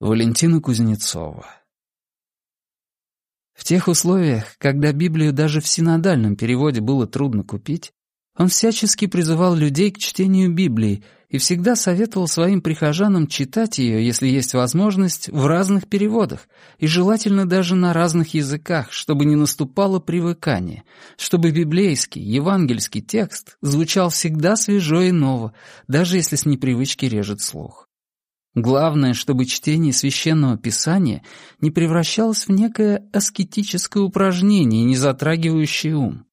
Валентина Кузнецова В тех условиях, когда Библию даже в синодальном переводе было трудно купить, он всячески призывал людей к чтению Библии и всегда советовал своим прихожанам читать ее, если есть возможность, в разных переводах, и желательно даже на разных языках, чтобы не наступало привыкание, чтобы библейский, евангельский текст звучал всегда свежо и ново, даже если с непривычки режет слух. Главное, чтобы чтение священного писания не превращалось в некое аскетическое упражнение, не затрагивающее ум.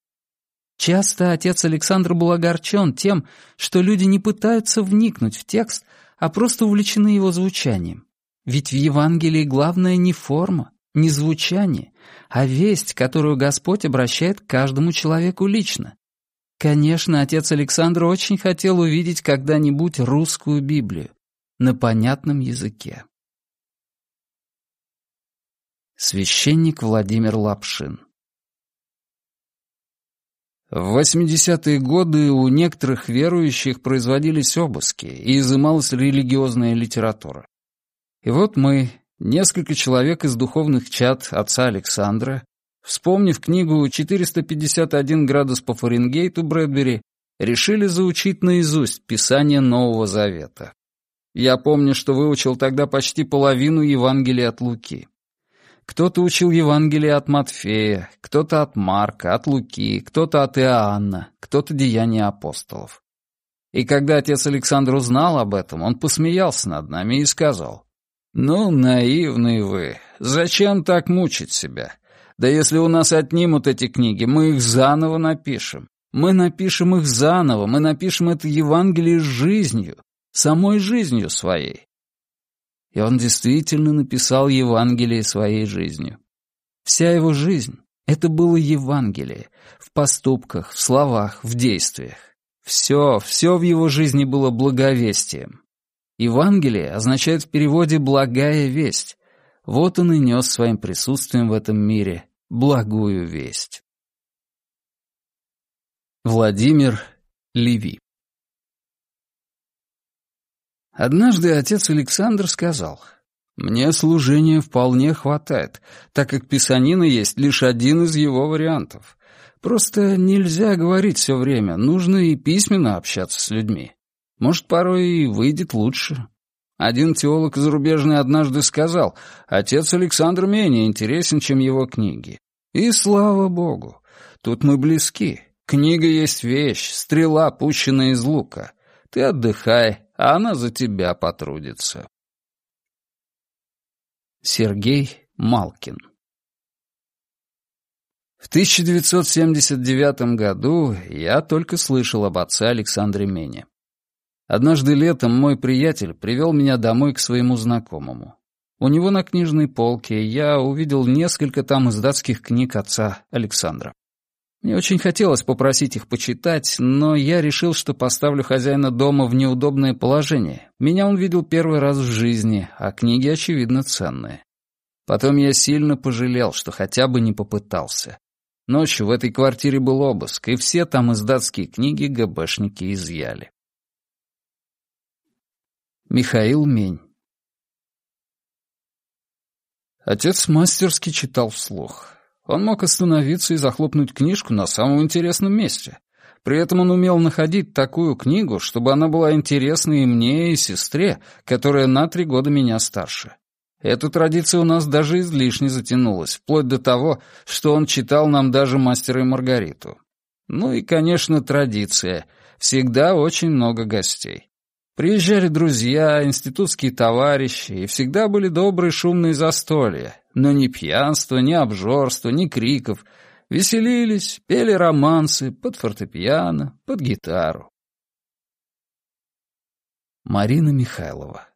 Часто отец Александр был огорчен тем, что люди не пытаются вникнуть в текст, а просто увлечены его звучанием. Ведь в Евангелии главное не форма, не звучание, а весть, которую Господь обращает к каждому человеку лично. Конечно, отец Александр очень хотел увидеть когда-нибудь русскую Библию на понятном языке. Священник Владимир Лапшин в 80-е годы у некоторых верующих производились обыски и изымалась религиозная литература. И вот мы, несколько человек из духовных чад отца Александра, вспомнив книгу «451 градус по Фаренгейту» Брэдбери, решили заучить наизусть Писание Нового Завета. Я помню, что выучил тогда почти половину Евангелия от Луки. Кто-то учил Евангелие от Матфея, кто-то от Марка, от Луки, кто-то от Иоанна, кто-то Деяния апостолов. И когда отец Александр узнал об этом, он посмеялся над нами и сказал, «Ну, наивные вы, зачем так мучить себя? Да если у нас отнимут эти книги, мы их заново напишем. Мы напишем их заново, мы напишем это Евангелие жизнью, самой жизнью своей и он действительно написал Евангелие своей жизнью. Вся его жизнь — это было Евангелие, в поступках, в словах, в действиях. Все, все в его жизни было благовестием. Евангелие означает в переводе «благая весть». Вот он и нес своим присутствием в этом мире благую весть. Владимир Леви Однажды отец Александр сказал, «Мне служения вполне хватает, так как писанина есть лишь один из его вариантов. Просто нельзя говорить все время, нужно и письменно общаться с людьми. Может, порой и выйдет лучше». Один теолог зарубежный однажды сказал, «Отец Александр менее интересен, чем его книги». И слава богу, тут мы близки. Книга есть вещь, стрела, пущенная из лука. Ты отдыхай, а она за тебя потрудится. Сергей Малкин В 1979 году я только слышал об отце Александре Мене. Однажды летом мой приятель привел меня домой к своему знакомому. У него на книжной полке я увидел несколько там издатских книг отца Александра. Мне очень хотелось попросить их почитать, но я решил, что поставлю хозяина дома в неудобное положение. Меня он видел первый раз в жизни, а книги, очевидно, ценные. Потом я сильно пожалел, что хотя бы не попытался. Ночью в этой квартире был обыск, и все там издатские книги ГБшники изъяли. Михаил Мень Отец мастерски читал вслух. Он мог остановиться и захлопнуть книжку на самом интересном месте. При этом он умел находить такую книгу, чтобы она была интересна и мне, и сестре, которая на три года меня старше. Эта традиция у нас даже излишне затянулась, вплоть до того, что он читал нам даже «Мастера и Маргариту». Ну и, конечно, традиция. Всегда очень много гостей. Приезжали друзья, институтские товарищи, и всегда были добрые шумные застолья, но ни пьянства, ни обжорства, ни криков. Веселились, пели романсы под фортепиано, под гитару. Марина Михайлова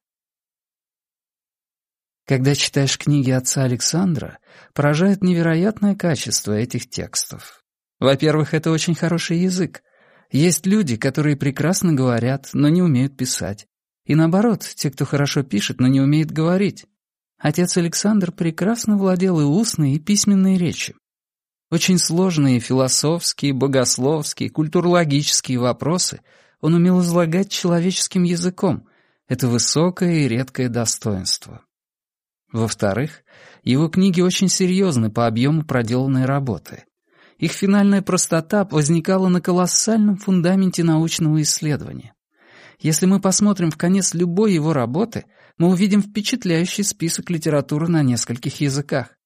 Когда читаешь книги отца Александра, поражает невероятное качество этих текстов. Во-первых, это очень хороший язык. Есть люди, которые прекрасно говорят, но не умеют писать. И наоборот, те, кто хорошо пишет, но не умеет говорить. Отец Александр прекрасно владел и устной, и письменной речью. Очень сложные философские, богословские, культурологические вопросы он умел излагать человеческим языком. Это высокое и редкое достоинство. Во-вторых, его книги очень серьезны по объему проделанной работы. Их финальная простота возникала на колоссальном фундаменте научного исследования. Если мы посмотрим в конец любой его работы, мы увидим впечатляющий список литературы на нескольких языках.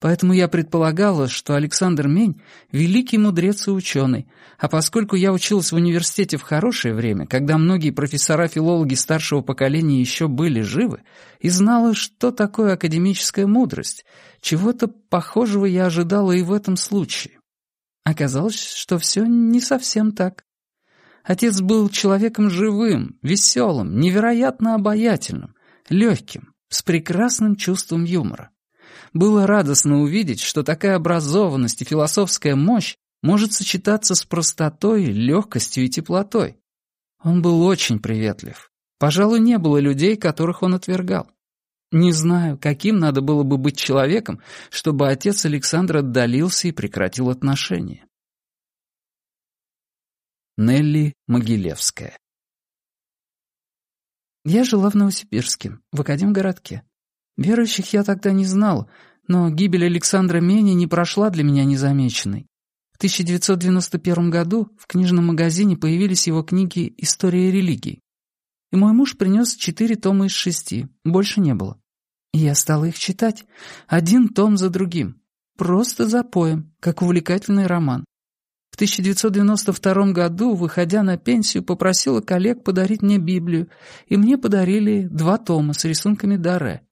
Поэтому я предполагала, что Александр Мень — великий мудрец и ученый, а поскольку я училась в университете в хорошее время, когда многие профессора-филологи старшего поколения еще были живы, и знала, что такое академическая мудрость, чего-то похожего я ожидала и в этом случае. Оказалось, что все не совсем так. Отец был человеком живым, веселым, невероятно обаятельным, легким, с прекрасным чувством юмора. Было радостно увидеть, что такая образованность и философская мощь может сочетаться с простотой, легкостью и теплотой. Он был очень приветлив. Пожалуй, не было людей, которых он отвергал. Не знаю, каким надо было бы быть человеком, чтобы отец Александра отдалился и прекратил отношения. Нелли Могилевская Я жила в Новосибирске, в Академгородке. Верующих я тогда не знал, но гибель Александра Мени не прошла для меня незамеченной. В 1991 году в книжном магазине появились его книги «История религий». И мой муж принес четыре тома из шести, больше не было. И я стала их читать, один том за другим, просто за поем, как увлекательный роман. В 1992 году, выходя на пенсию, попросила коллег подарить мне Библию, и мне подарили два тома с рисунками Даре.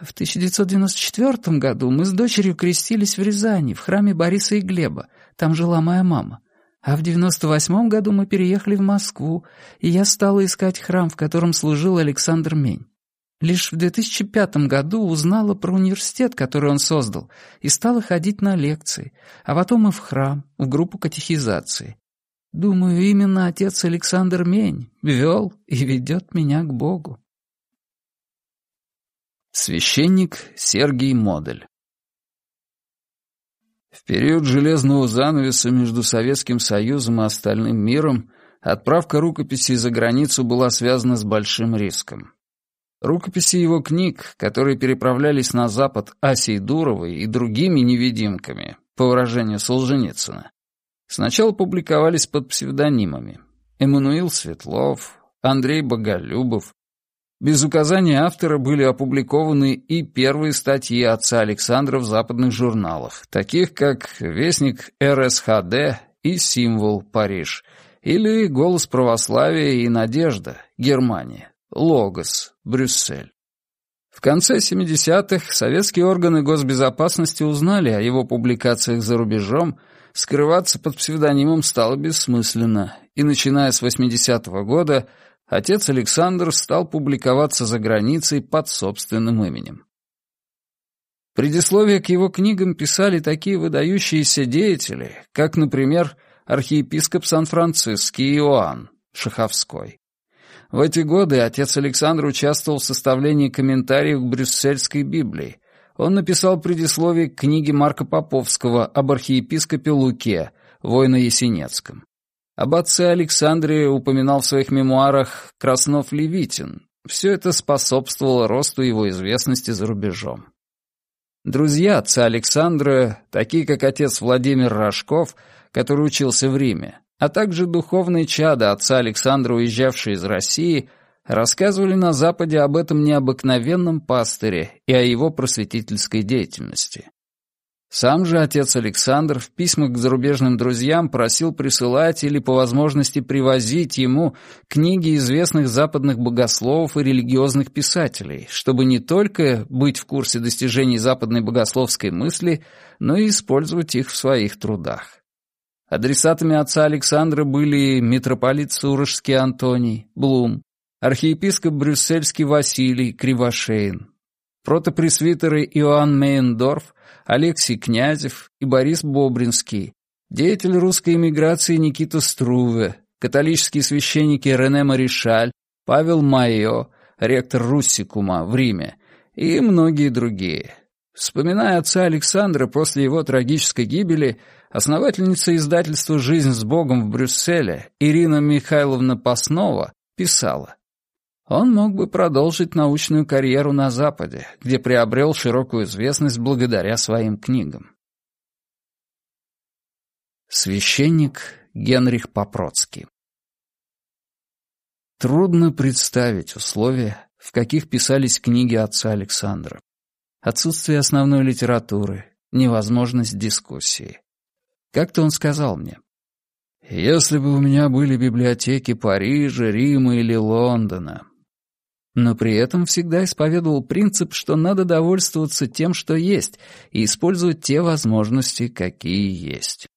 В 1994 году мы с дочерью крестились в Рязани, в храме Бориса и Глеба. Там жила моя мама. А в 98 году мы переехали в Москву, и я стала искать храм, в котором служил Александр Мень. Лишь в 2005 году узнала про университет, который он создал, и стала ходить на лекции, а потом и в храм, в группу катехизации. Думаю, именно отец Александр Мень вел и ведет меня к Богу. Священник Сергий Модель В период железного занавеса между Советским Союзом и остальным миром отправка рукописей за границу была связана с большим риском. Рукописи его книг, которые переправлялись на Запад Асей Дуровой и другими невидимками, по выражению Солженицына, сначала публиковались под псевдонимами Эммануил Светлов, Андрей Боголюбов, без указания автора были опубликованы и первые статьи отца Александра в западных журналах, таких как «Вестник РСХД» и «Символ Париж», или «Голос православия и надежда» Германия, «Логос» Брюссель. В конце 70-х советские органы госбезопасности узнали о его публикациях за рубежом, скрываться под псевдонимом стало бессмысленно, и начиная с 80-го года отец Александр стал публиковаться за границей под собственным именем. Предисловие к его книгам писали такие выдающиеся деятели, как, например, архиепископ Сан-Франциский Иоанн Шаховской. В эти годы отец Александр участвовал в составлении комментариев к Брюссельской Библии. Он написал предисловие к книге Марка Поповского об архиепископе Луке, воино-ясенецком. Об отце Александре упоминал в своих мемуарах Краснов-Левитин. Все это способствовало росту его известности за рубежом. Друзья отца Александра, такие как отец Владимир Рожков, который учился в Риме, а также духовные чада отца Александра, уезжавшие из России, рассказывали на Западе об этом необыкновенном пастыре и о его просветительской деятельности. Сам же отец Александр в письмах к зарубежным друзьям просил присылать или по возможности привозить ему книги известных западных богословов и религиозных писателей, чтобы не только быть в курсе достижений западной богословской мысли, но и использовать их в своих трудах. Адресатами отца Александра были митрополит Сурожский Антоний, Блум, архиепископ Брюссельский Василий Кривошеин, протопресвитеры Иоанн Мейндорф Алексей Князев и Борис Бобринский, деятель русской эмиграции Никита Струве, католические священники Рене Маришаль, Павел Майо, ректор Руссикума в Риме и многие другие. Вспоминая отца Александра после его трагической гибели, основательница издательства «Жизнь с Богом» в Брюсселе Ирина Михайловна Паснова писала он мог бы продолжить научную карьеру на Западе, где приобрел широкую известность благодаря своим книгам. Священник Генрих Попроцкий Трудно представить условия, в каких писались книги отца Александра. Отсутствие основной литературы, невозможность дискуссии. Как-то он сказал мне, «Если бы у меня были библиотеки Парижа, Рима или Лондона, но при этом всегда исповедовал принцип, что надо довольствоваться тем, что есть, и использовать те возможности, какие есть.